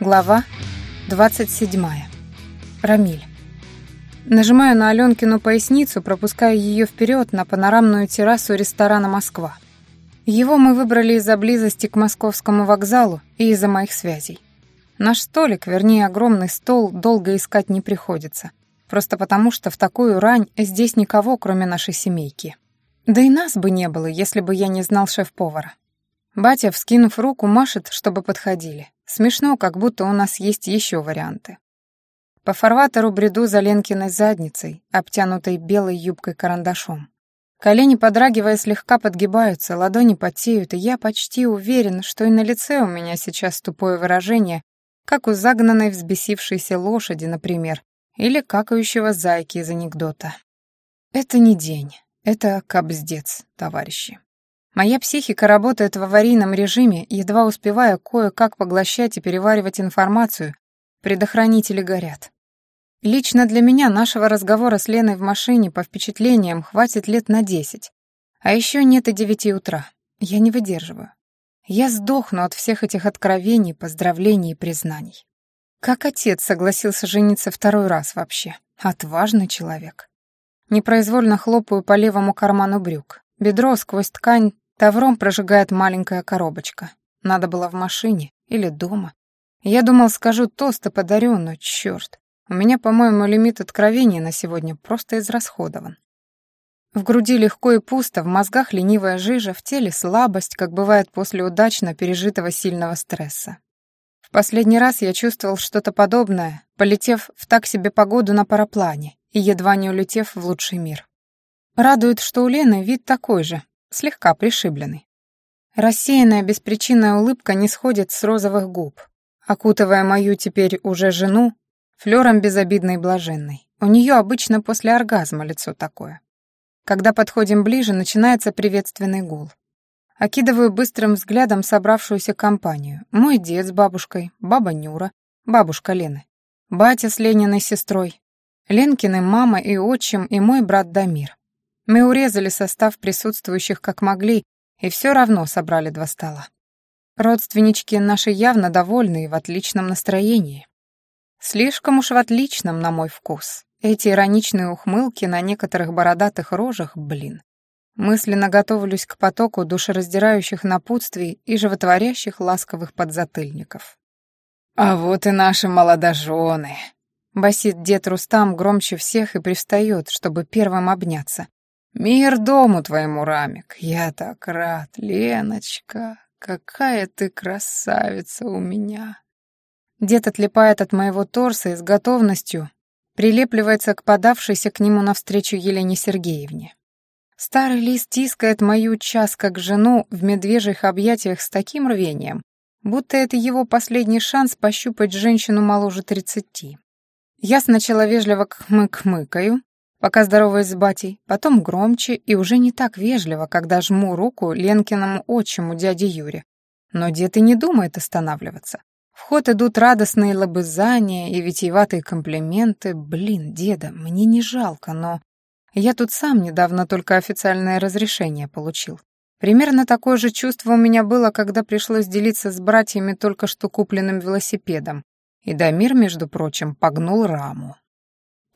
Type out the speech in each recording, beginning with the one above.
Глава 27. Рамиль. Нажимаю на Аленкину поясницу, пропуская ее вперед на панорамную террасу ресторана «Москва». Его мы выбрали из-за близости к московскому вокзалу и из-за моих связей. Наш столик, вернее огромный стол, долго искать не приходится. Просто потому, что в такую рань здесь никого, кроме нашей семейки. Да и нас бы не было, если бы я не знал шеф-повара. Батя, вскинув руку, машет, чтобы подходили. Смешно, как будто у нас есть еще варианты. По фарватеру бреду за Ленкиной задницей, обтянутой белой юбкой-карандашом. Колени, подрагивая, слегка подгибаются, ладони потеют, и я почти уверен, что и на лице у меня сейчас тупое выражение, как у загнанной взбесившейся лошади, например, или какающего зайки из анекдота. Это не день, это кобздец, товарищи. Моя психика работает в аварийном режиме, едва успевая кое-как поглощать и переваривать информацию, предохранители горят. Лично для меня нашего разговора с Леной в машине по впечатлениям хватит лет на десять. А еще нет и девяти утра. Я не выдерживаю. Я сдохну от всех этих откровений, поздравлений и признаний. Как отец согласился жениться второй раз вообще? Отважный человек. Непроизвольно хлопаю по левому карману брюк. Бедро сквозь ткань Тавром прожигает маленькая коробочка. Надо было в машине или дома. Я думал, скажу тост и подарю, но черт. У меня, по-моему, лимит откровений на сегодня просто израсходован. В груди легко и пусто, в мозгах ленивая жижа, в теле слабость, как бывает после удачно пережитого сильного стресса. В последний раз я чувствовал что-то подобное, полетев в так себе погоду на параплане и едва не улетев в лучший мир. Радует, что у Лены вид такой же, слегка пришибленный. Рассеянная беспричинная улыбка не сходит с розовых губ, окутывая мою теперь уже жену флером безобидной и блаженной. У нее обычно после оргазма лицо такое. Когда подходим ближе, начинается приветственный гул. Окидываю быстрым взглядом собравшуюся компанию. Мой дед с бабушкой, баба Нюра, бабушка Лены, батя с Лениной сестрой, Ленкины мама и отчим и мой брат Дамир. Мы урезали состав присутствующих как могли и все равно собрали два стола. Родственнички наши явно довольны и в отличном настроении. Слишком уж в отличном, на мой вкус. Эти ироничные ухмылки на некоторых бородатых рожах, блин. Мысленно готовлюсь к потоку душераздирающих напутствий и животворящих ласковых подзатыльников. «А вот и наши молодожены!» Басит дед Рустам громче всех и пристает, чтобы первым обняться, «Мир дому твоему, Рамик, я так рад, Леночка, какая ты красавица у меня!» Дед отлипает от моего торса и с готовностью прилепливается к подавшейся к нему навстречу Елене Сергеевне. Старый лист тискает мою час как жену в медвежьих объятиях с таким рвением, будто это его последний шанс пощупать женщину моложе тридцати. Я сначала вежливо кмык-мыкаю, пока здороваюсь с батей, потом громче и уже не так вежливо, когда жму руку Ленкиному отчиму дяде Юре. Но дед и не думает останавливаться. В ход идут радостные лобызания и витиеватые комплименты. Блин, деда, мне не жалко, но... Я тут сам недавно только официальное разрешение получил. Примерно такое же чувство у меня было, когда пришлось делиться с братьями только что купленным велосипедом. И Дамир, между прочим, погнул раму.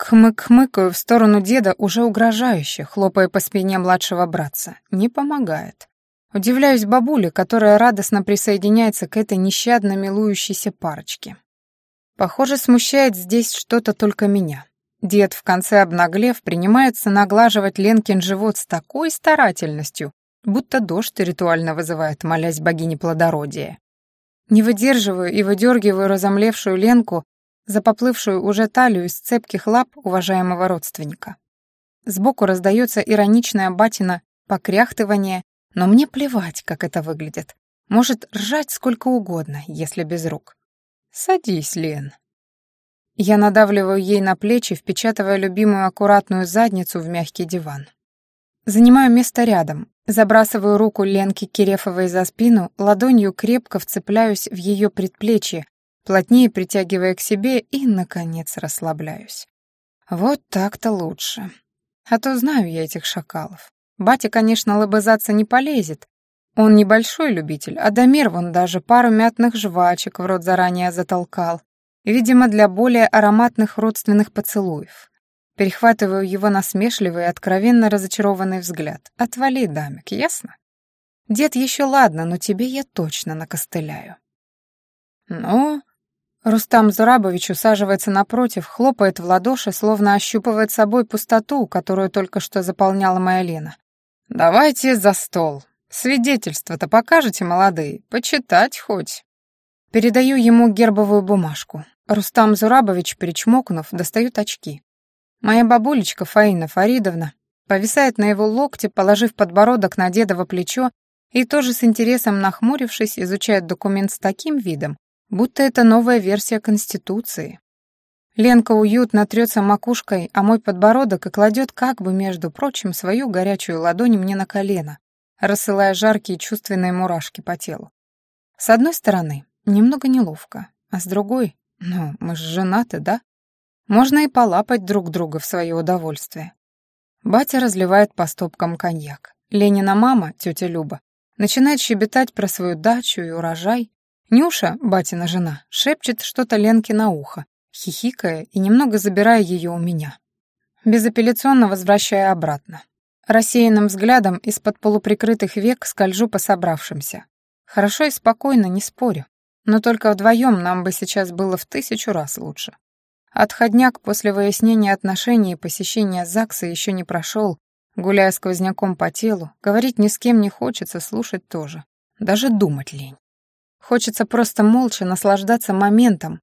Хмык-хмыкаю в сторону деда уже угрожающе, хлопая по спине младшего братца. Не помогает. Удивляюсь бабуле, которая радостно присоединяется к этой нещадно милующейся парочке. Похоже, смущает здесь что-то только меня. Дед, в конце обнаглев, принимается наглаживать Ленкин живот с такой старательностью, будто дождь ритуально вызывает, молясь богине плодородия. Не выдерживаю и выдергиваю разомлевшую Ленку за поплывшую уже талию из цепких лап уважаемого родственника. Сбоку раздается ироничное батина покряхтывание, но мне плевать, как это выглядит. Может ржать сколько угодно, если без рук. «Садись, Лен». Я надавливаю ей на плечи, впечатывая любимую аккуратную задницу в мягкий диван. Занимаю место рядом, забрасываю руку Ленки Кирефовой за спину, ладонью крепко вцепляюсь в ее предплечье, плотнее притягивая к себе и, наконец, расслабляюсь. Вот так-то лучше. А то знаю я этих шакалов. Батя, конечно, лобызаться не полезет, Он небольшой любитель, а Дамир вон даже пару мятных жвачек в рот заранее затолкал. Видимо, для более ароматных родственных поцелуев. Перехватываю его насмешливый и откровенно разочарованный взгляд. «Отвали, дамик, ясно?» «Дед еще ладно, но тебе я точно накостыляю». «Ну...» Рустам Зурабович усаживается напротив, хлопает в ладоши, словно ощупывает собой пустоту, которую только что заполняла моя Лена. «Давайте за стол. Свидетельство-то покажете, молодые? Почитать хоть». Передаю ему гербовую бумажку. Рустам Зурабович, перечмокнув, достает очки. Моя бабулечка Фаина Фаридовна повисает на его локте, положив подбородок на дедово плечо и тоже с интересом нахмурившись, изучает документ с таким видом, будто это новая версия Конституции. Ленка уютно трется макушкой, а мой подбородок и кладет как бы, между прочим, свою горячую ладонь мне на колено, рассылая жаркие чувственные мурашки по телу. С одной стороны, немного неловко, а с другой, ну, мы же женаты, да? Можно и полапать друг друга в свое удовольствие. Батя разливает по стопкам коньяк. Ленина мама, тетя Люба, начинает щебетать про свою дачу и урожай. Нюша, батина жена, шепчет что-то Ленке на ухо, хихикая и немного забирая ее у меня. Безапелляционно возвращая обратно. Рассеянным взглядом из-под полуприкрытых век скольжу по собравшимся. Хорошо и спокойно, не спорю. Но только вдвоем нам бы сейчас было в тысячу раз лучше. Отходняк после выяснения отношений и посещения ЗАГСа еще не прошел, гуляя сквозняком по телу, говорить ни с кем не хочется, слушать тоже. Даже думать лень. Хочется просто молча наслаждаться моментом,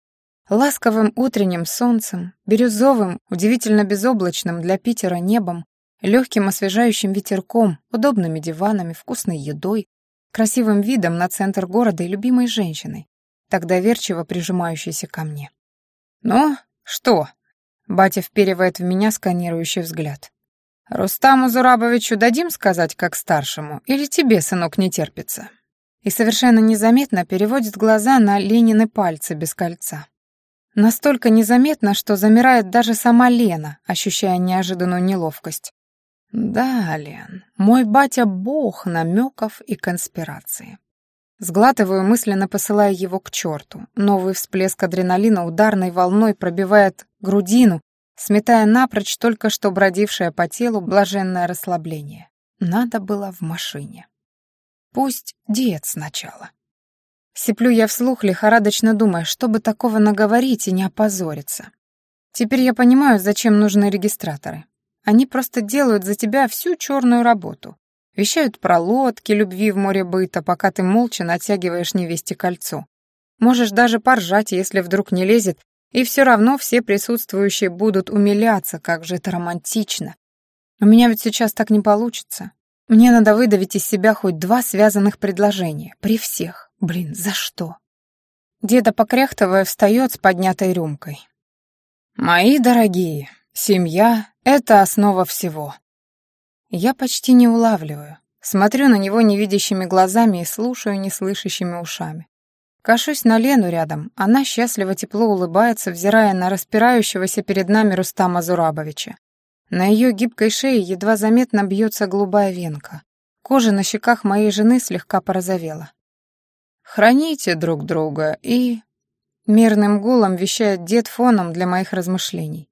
ласковым утренним солнцем, бирюзовым, удивительно безоблачным для Питера небом, легким освежающим ветерком, удобными диванами, вкусной едой, красивым видом на центр города и любимой женщиной, так доверчиво прижимающейся ко мне. «Ну, что?» — батя вперивает в меня сканирующий взгляд. «Рустаму Зурабовичу дадим сказать как старшему, или тебе, сынок, не терпится?» И совершенно незаметно переводит глаза на Ленины пальцы без кольца. Настолько незаметно, что замирает даже сама Лена, ощущая неожиданную неловкость. Да, Лен, мой батя — бог намеков и конспирации. Сглатываю, мысленно посылая его к черту. Новый всплеск адреналина ударной волной пробивает грудину, сметая напрочь только что бродившее по телу блаженное расслабление. Надо было в машине. Пусть дед сначала. Сиплю я вслух, лихорадочно думая, чтобы такого наговорить и не опозориться. Теперь я понимаю, зачем нужны регистраторы. Они просто делают за тебя всю черную работу. Вещают про лодки, любви в море быта, пока ты молча натягиваешь невесте кольцо. Можешь даже поржать, если вдруг не лезет, и все равно все присутствующие будут умиляться, как же это романтично. У меня ведь сейчас так не получится. Мне надо выдавить из себя хоть два связанных предложения, при всех. Блин, за что? Деда, покряхтывая, встает с поднятой рюмкой. «Мои дорогие, семья — это основа всего. Я почти не улавливаю. Смотрю на него невидящими глазами и слушаю неслышащими ушами. Кашусь на Лену рядом, она счастливо тепло улыбается, взирая на распирающегося перед нами Рустама Зурабовича. На ее гибкой шее едва заметно бьется голубая венка. Кожа на щеках моей жены слегка порозовела. «Храните друг друга и...» Мирным гулом вещает дед фоном для моих размышлений.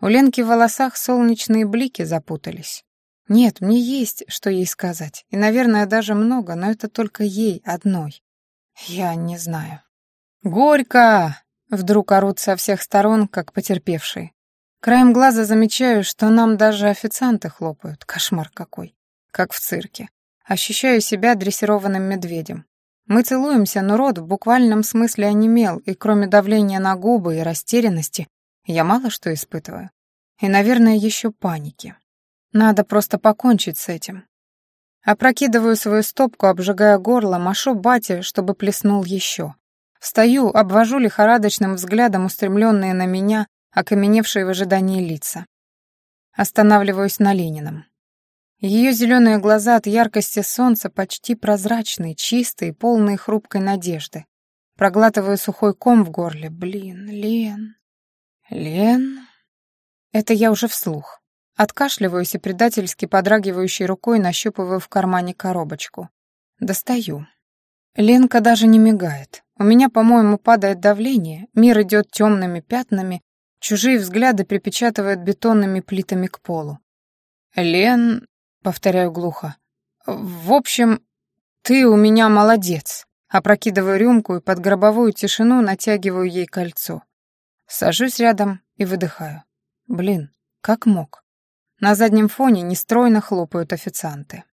У Ленки в волосах солнечные блики запутались. Нет, мне есть, что ей сказать. И, наверное, даже много, но это только ей одной. Я не знаю. «Горько!» — вдруг орут со всех сторон, как потерпевшие. Краем глаза замечаю, что нам даже официанты хлопают. Кошмар какой. Как в цирке. Ощущаю себя дрессированным медведем. Мы целуемся, но рот в буквальном смысле онемел, и кроме давления на губы и растерянности, я мало что испытываю. И, наверное, еще паники. Надо просто покончить с этим. Опрокидываю свою стопку, обжигая горло, машу бате, чтобы плеснул еще. Встаю, обвожу лихорадочным взглядом устремленные на меня, окаменевшие в ожидании лица. Останавливаюсь на Ленином. Ее зеленые глаза от яркости солнца почти прозрачные, чистые, полные хрупкой надежды. Проглатываю сухой ком в горле. Блин, Лен... Лен... Это я уже вслух. Откашливаюсь и предательски подрагивающей рукой нащупываю в кармане коробочку. Достаю. Ленка даже не мигает. У меня, по-моему, падает давление, мир идет темными пятнами, чужие взгляды припечатывают бетонными плитами к полу. «Лен...» — повторяю глухо. «В общем, ты у меня молодец». Опрокидываю рюмку и под гробовую тишину натягиваю ей кольцо. Сажусь рядом и выдыхаю. Блин, как мог. На заднем фоне нестройно хлопают официанты.